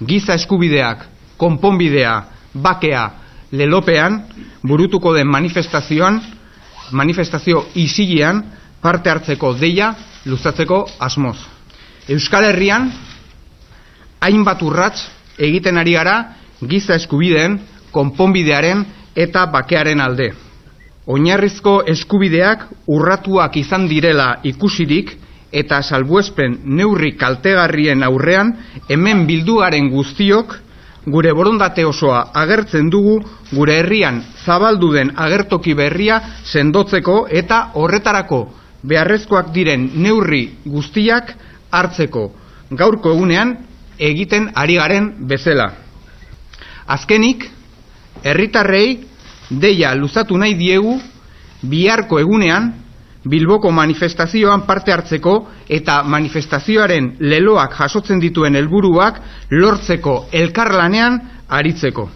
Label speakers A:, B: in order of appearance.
A: giza eskubideak, konponbidea, bakea, lelopean, burutuko den manifestazioan, manifestazio isilean, parte hartzeko deia luzatzeko asmoz. Euskal Herrian, hainbat urrats egiten ari gara giza eskubideen, konponbidearen eta bakearen alde. Oinarrizko eskubideak urratuak izan direla ikusirik eta salbuespen neurri kaltegarrien aurrean hemen bilduaren guztiok gure borondate osoa agertzen dugu gure herrian zabaldu den agertoki berria sendotzeko eta horretarako beharrezkoak diren neurri guztiak hartzeko gaurko egunean egiten ari garen bezala. Azkenik, herritarrei deia luzatu nahi diegu biharko egunean Bilboko manifestazioan parte hartzeko eta manifestazioaren leloak jasotzen dituen helburuak lortzeko elkarlanean aritzeko.